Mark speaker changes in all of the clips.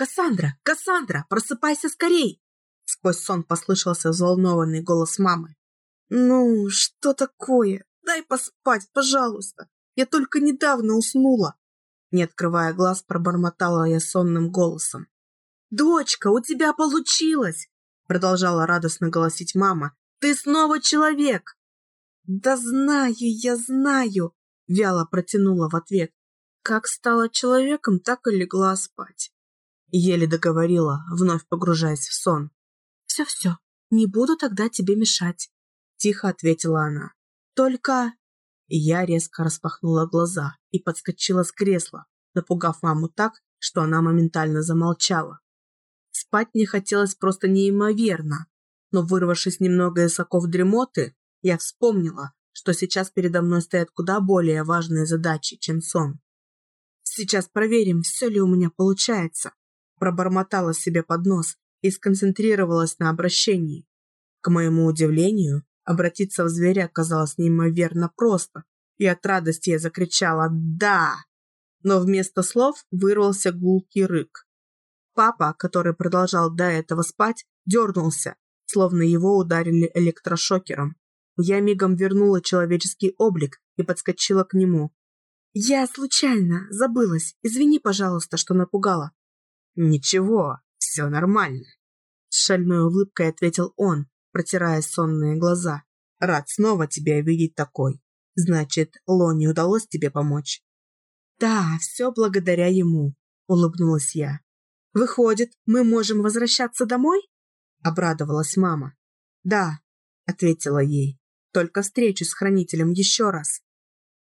Speaker 1: Кассандра! Кассандра! Просыпайся скорей!» Сквозь сон послышался взволнованный голос мамы. «Ну, что такое? Дай поспать, пожалуйста. Я только недавно уснула». Не открывая глаз, пробормотала я сонным голосом. «Дочка, у тебя получилось!» Продолжала радостно голосить мама. «Ты снова человек!» «Да знаю, я знаю!» Вяло протянула в ответ. Как стала человеком, так и легла спать. Еле договорила, вновь погружаясь в сон. «Все-все, не буду тогда тебе мешать», – тихо ответила она. «Только...» Я резко распахнула глаза и подскочила с кресла, напугав маму так, что она моментально замолчала. Спать мне хотелось просто неимоверно, но, вырвавшись немного из оков дремоты, я вспомнила, что сейчас передо мной стоят куда более важные задачи, чем сон. Сейчас проверим, все ли у меня получается. Пробормотала себе под нос и сконцентрировалась на обращении. К моему удивлению, обратиться в зверя оказалось неимоверно просто, и от радости я закричала «Да!». Но вместо слов вырвался гулкий рык. Папа, который продолжал до этого спать, дернулся, словно его ударили электрошокером. Я мигом вернула человеческий облик и подскочила к нему. «Я случайно, забылась. Извини, пожалуйста, что напугала». «Ничего, все нормально», — с шальной улыбкой ответил он, протирая сонные глаза. «Рад снова тебя видеть такой. Значит, Лоне удалось тебе помочь?» «Да, все благодаря ему», — улыбнулась я. «Выходит, мы можем возвращаться домой?» — обрадовалась мама. «Да», — ответила ей. «Только встречусь с хранителем еще раз».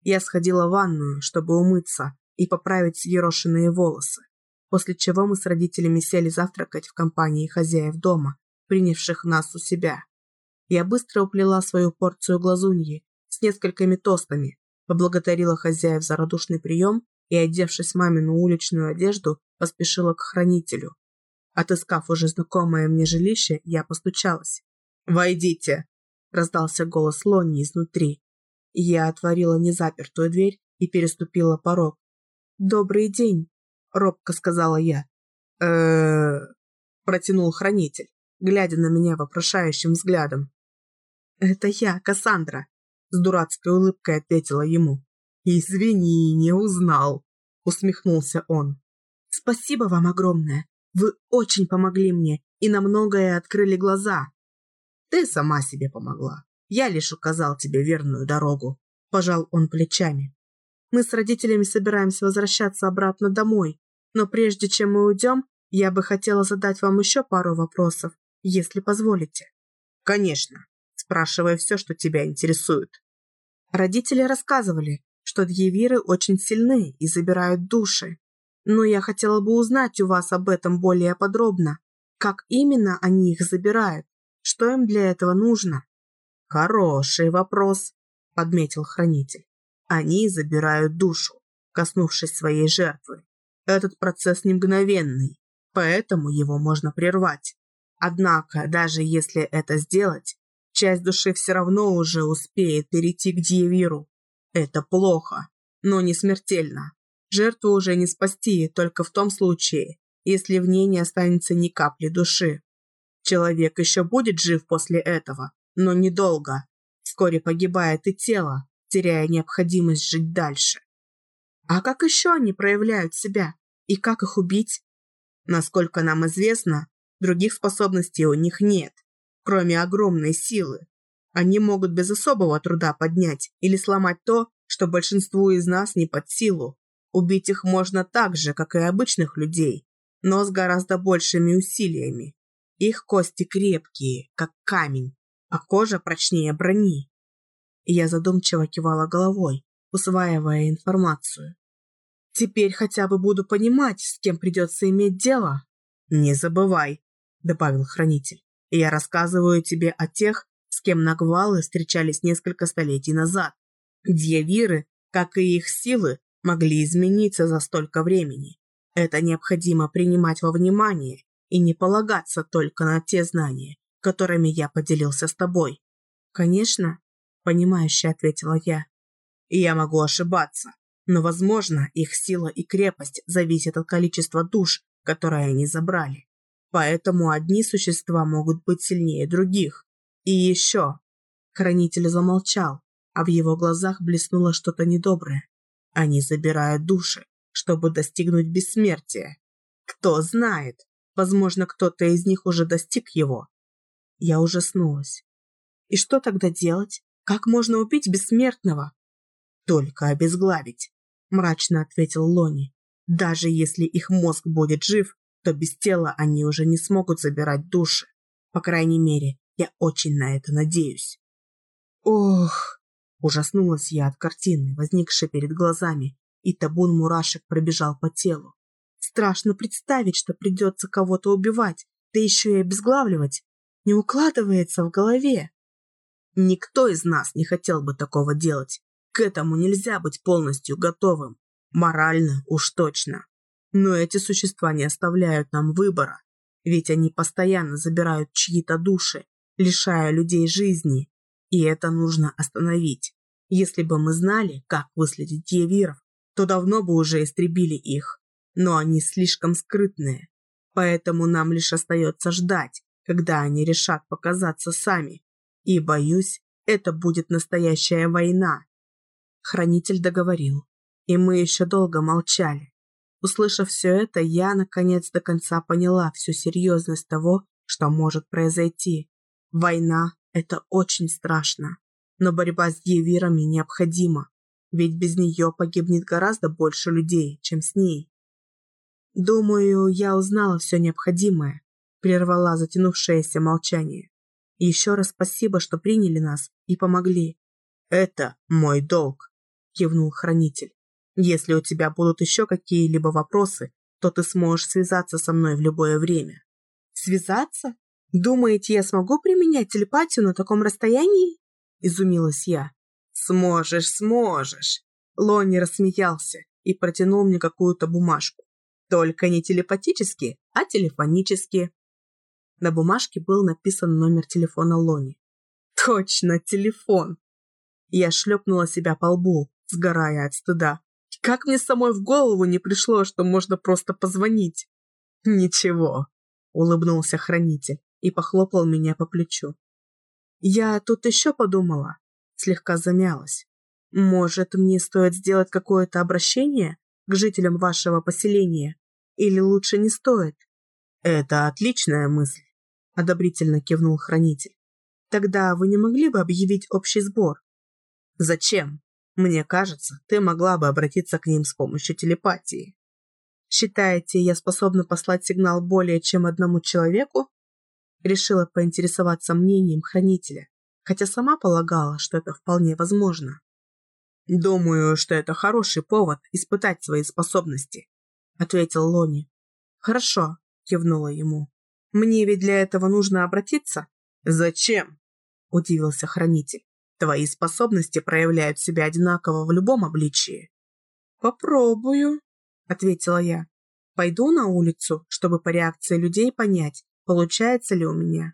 Speaker 1: Я сходила в ванную, чтобы умыться и поправить ерошенные волосы после чего мы с родителями сели завтракать в компании хозяев дома, принявших нас у себя. Я быстро уплела свою порцию глазуньи с несколькими тостами, поблагодарила хозяев за радушный прием и, одевшись в мамину уличную одежду, поспешила к хранителю. Отыскав уже знакомое мне жилище, я постучалась. «Войдите!» – раздался голос Лони изнутри. Я отворила незапертую дверь и переступила порог. «Добрый день!» Робко сказала я. э протянул хранитель, глядя на меня вопрошающим взглядом. «Это я, Кассандра», — с дурацкой улыбкой ответила ему. «Извини, не узнал», — усмехнулся он. «Спасибо вам огромное. Вы очень помогли мне и на многое открыли глаза». «Ты сама себе помогла. Я лишь указал тебе верную дорогу», — пожал он плечами. «Мы с родителями собираемся возвращаться обратно домой, но прежде чем мы уйдем, я бы хотела задать вам еще пару вопросов, если позволите. Конечно. Спрашивай все, что тебя интересует. Родители рассказывали, что дьявиры очень сильны и забирают души. Но я хотела бы узнать у вас об этом более подробно. Как именно они их забирают? Что им для этого нужно? Хороший вопрос, подметил хранитель. Они забирают душу, коснувшись своей жертвы. Этот процесс не мгновенный, поэтому его можно прервать. Однако, даже если это сделать, часть души все равно уже успеет перейти к Дьявиру. Это плохо, но не смертельно. Жертву уже не спасти только в том случае, если в ней не останется ни капли души. Человек еще будет жив после этого, но недолго. Вскоре погибает и тело, теряя необходимость жить дальше. А как еще они проявляют себя? И как их убить? Насколько нам известно, других способностей у них нет, кроме огромной силы. Они могут без особого труда поднять или сломать то, что большинству из нас не под силу. Убить их можно так же, как и обычных людей, но с гораздо большими усилиями. Их кости крепкие, как камень, а кожа прочнее брони. И я задумчиво кивала головой, усваивая информацию. Теперь хотя бы буду понимать, с кем придется иметь дело. Не забывай, добавил хранитель. Я рассказываю тебе о тех, с кем нагвалы встречались несколько столетий назад. Дьявиры, как и их силы, могли измениться за столько времени. Это необходимо принимать во внимание и не полагаться только на те знания, которыми я поделился с тобой. Конечно, понимающе ответила я. Я могу ошибаться, но, возможно, их сила и крепость зависят от количества душ, которые они забрали. Поэтому одни существа могут быть сильнее других. И еще. Хранитель замолчал, а в его глазах блеснуло что-то недоброе. Они забирают души, чтобы достигнуть бессмертия. Кто знает, возможно, кто-то из них уже достиг его. Я ужаснулась. И что тогда делать? Как можно убить бессмертного? Только обезглавить, мрачно ответил Лони. Даже если их мозг будет жив, то без тела они уже не смогут забирать души. По крайней мере, я очень на это надеюсь. Ох, ужаснулась я от картины, возникшей перед глазами, и табун мурашек пробежал по телу. Страшно представить, что придется кого-то убивать, да еще и обезглавливать. Не укладывается в голове. Никто из нас не хотел бы такого делать. К этому нельзя быть полностью готовым. Морально уж точно. Но эти существа не оставляют нам выбора, ведь они постоянно забирают чьи-то души, лишая людей жизни, и это нужно остановить. Если бы мы знали, как выследить дьявиров, то давно бы уже истребили их, но они слишком скрытные, поэтому нам лишь остается ждать, когда они решат показаться сами, и, боюсь, это будет настоящая война. Хранитель договорил, и мы еще долго молчали. Услышав все это, я, наконец, до конца поняла всю серьезность того, что может произойти. Война – это очень страшно, но борьба с дьявирами необходима, ведь без нее погибнет гораздо больше людей, чем с ней. Думаю, я узнала все необходимое, прервала затянувшееся молчание. Еще раз спасибо, что приняли нас и помогли. Это мой долг, кивнул хранитель. Если у тебя будут еще какие-либо вопросы, то ты сможешь связаться со мной в любое время. Связаться? Думаете, я смогу применять телепатию на таком расстоянии? Изумилась я. Сможешь, сможешь. Лонни рассмеялся и протянул мне какую-то бумажку. Только не телепатически, а телефонически. На бумажке был написан номер телефона Лони. Точно, телефон. Я шлепнула себя по лбу, сгорая от стыда. Как мне самой в голову не пришло, что можно просто позвонить? Ничего, улыбнулся хранитель и похлопал меня по плечу. Я тут еще подумала, слегка замялась. Может, мне стоит сделать какое-то обращение к жителям вашего поселения? Или лучше не стоит? Это отличная мысль, одобрительно кивнул хранитель. Тогда вы не могли бы объявить общий сбор? Зачем? Мне кажется, ты могла бы обратиться к ним с помощью телепатии. Считаете, я способна послать сигнал более чем одному человеку? Решила поинтересоваться мнением хранителя, хотя сама полагала, что это вполне возможно. Думаю, что это хороший повод испытать свои способности, ответил Лони. Хорошо, кивнула ему. Мне ведь для этого нужно обратиться? Зачем? удивился хранитель. Твои способности проявляют себя одинаково в любом обличии. Попробую, ответила я. Пойду на улицу, чтобы по реакции людей понять, получается ли у меня.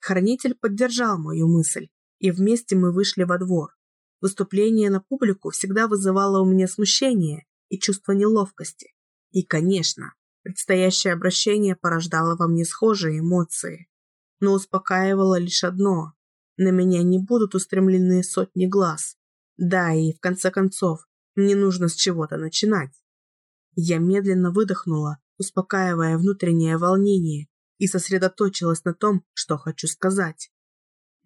Speaker 1: Хранитель поддержал мою мысль, и вместе мы вышли во двор. Выступление на публику всегда вызывало у меня смущение и чувство неловкости. И, конечно, предстоящее обращение порождало во мне схожие эмоции. Но успокаивало лишь одно на меня не будут устремлены сотни глаз. Да, и в конце концов, мне нужно с чего-то начинать. Я медленно выдохнула, успокаивая внутреннее волнение, и сосредоточилась на том, что хочу сказать.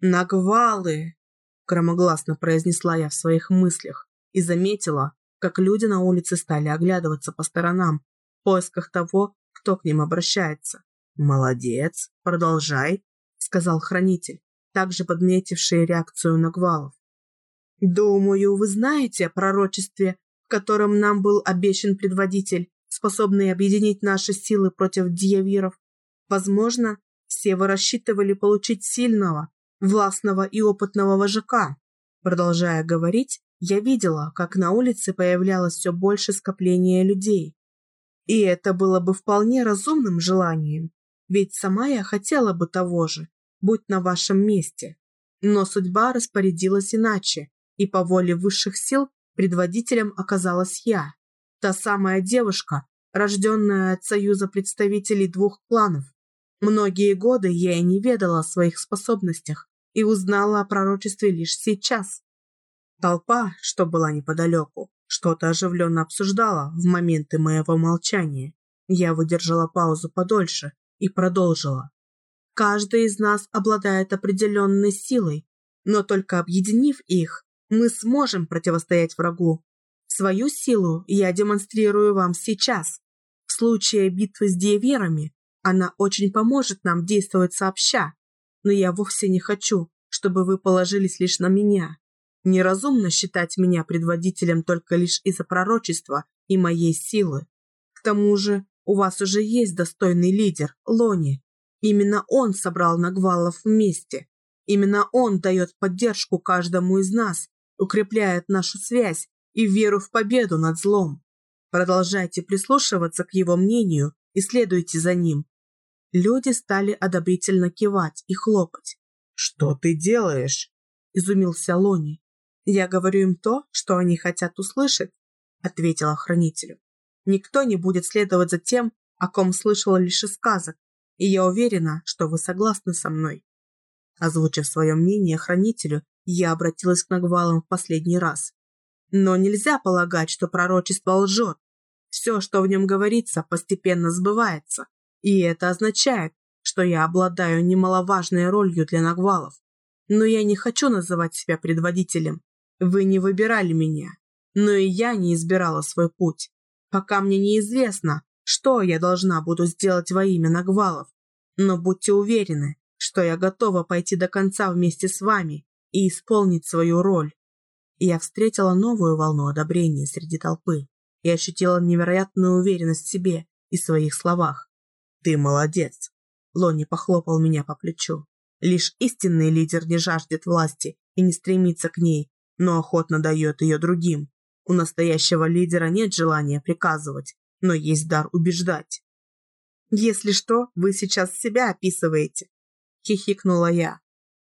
Speaker 1: «Нагвалы!» – громогласно произнесла я в своих мыслях и заметила, как люди на улице стали оглядываться по сторонам в поисках того, кто к ним обращается. «Молодец, продолжай», – сказал хранитель также подметившие реакцию Нагвалов. «Думаю, вы знаете о пророчестве, в котором нам был обещан предводитель, способный объединить наши силы против дьявиров. Возможно, все вы рассчитывали получить сильного, властного и опытного вожака». Продолжая говорить, я видела, как на улице появлялось все больше скопления людей. И это было бы вполне разумным желанием, ведь сама я хотела бы того же будь на вашем месте. Но судьба распорядилась иначе, и по воле высших сил предводителем оказалась я. Та самая девушка, рожденная от союза представителей двух кланов. Многие годы я и не ведала о своих способностях и узнала о пророчестве лишь сейчас. Толпа, что была неподалеку, что-то оживленно обсуждала в моменты моего молчания. Я выдержала паузу подольше и продолжила. Каждый из нас обладает определенной силой, но только объединив их, мы сможем противостоять врагу. Свою силу я демонстрирую вам сейчас. В случае битвы с диеверами она очень поможет нам действовать сообща, но я вовсе не хочу, чтобы вы положились лишь на меня. Неразумно считать меня предводителем только лишь из-за пророчества и моей силы. К тому же у вас уже есть достойный лидер, Лони. Именно он собрал Нагвалов вместе. Именно он дает поддержку каждому из нас, укрепляет нашу связь и веру в победу над злом. Продолжайте прислушиваться к его мнению и следуйте за ним. Люди стали одобрительно кивать и хлопать.
Speaker 2: «Что ты делаешь?»
Speaker 1: – изумился Лони. «Я говорю им то, что они хотят услышать», – ответила хранителю. «Никто не будет следовать за тем, о ком слышала лишь из сказок, и я уверена, что вы согласны со мной». Озвучив свое мнение хранителю, я обратилась к Нагвалам в последний раз. Но нельзя полагать, что пророчество лжет. Все, что в нем говорится, постепенно сбывается. И это означает, что я обладаю немаловажной ролью для Нагвалов. Но я не хочу называть себя предводителем. Вы не выбирали меня. Но и я не избирала свой путь. Пока мне неизвестно, что я должна буду сделать во имя Нагвалов. Но будьте уверены, что я готова пойти до конца вместе с вами и исполнить свою роль. я встретила новую волну одобрения среди толпы и ощутила невероятную уверенность в себе и своих словах. «Ты молодец!» Лони похлопал меня по плечу. Лишь истинный лидер не жаждет власти и не стремится к ней, но охотно дает ее другим. У настоящего лидера нет желания приказывать, но есть дар убеждать. «Если что, вы сейчас себя описываете», – хихикнула я.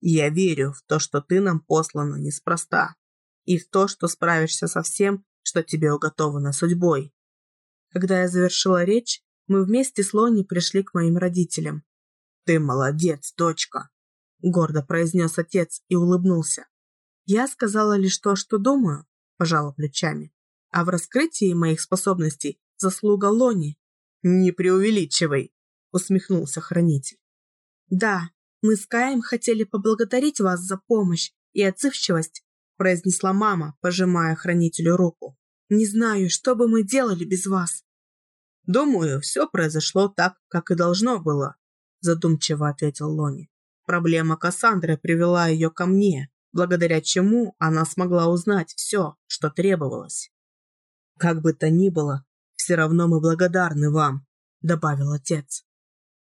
Speaker 1: «Я верю в то, что ты нам послана неспроста, и в то, что справишься со всем, что тебе уготовано судьбой». Когда я завершила речь, мы вместе с Лони пришли к моим родителям. «Ты молодец, дочка», – гордо произнес отец и улыбнулся. Я сказала лишь то, что думаю, пожала плечами. А в раскрытии моих способностей заслуга Лони. Не преувеличивай, усмехнулся хранитель. Да, мы с Каем хотели поблагодарить вас за помощь и отзывчивость, произнесла мама, пожимая хранителю руку. Не знаю, что бы мы делали без вас. Думаю, все произошло так, как и должно было, задумчиво ответил Лони. Проблема Кассандры привела ее ко мне, благодаря чему она смогла узнать все, что требовалось. «Как бы то ни было, все равно мы благодарны вам», – добавил отец.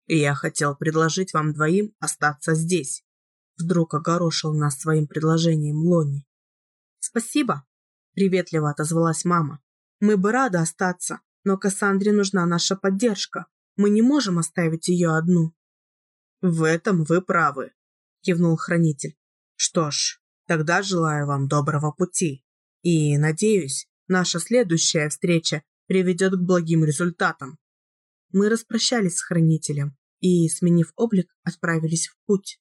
Speaker 1: «И я хотел предложить вам двоим остаться здесь», – вдруг огорошил нас своим предложением Лони. «Спасибо», – приветливо отозвалась мама. «Мы бы рады остаться, но Кассандре нужна наша поддержка. Мы не можем оставить ее одну». «В этом вы правы», – кивнул хранитель. Что ж, тогда желаю вам доброго пути. И, надеюсь, наша следующая встреча приведет к благим результатам. Мы распрощались с хранителем и, сменив облик, отправились в путь.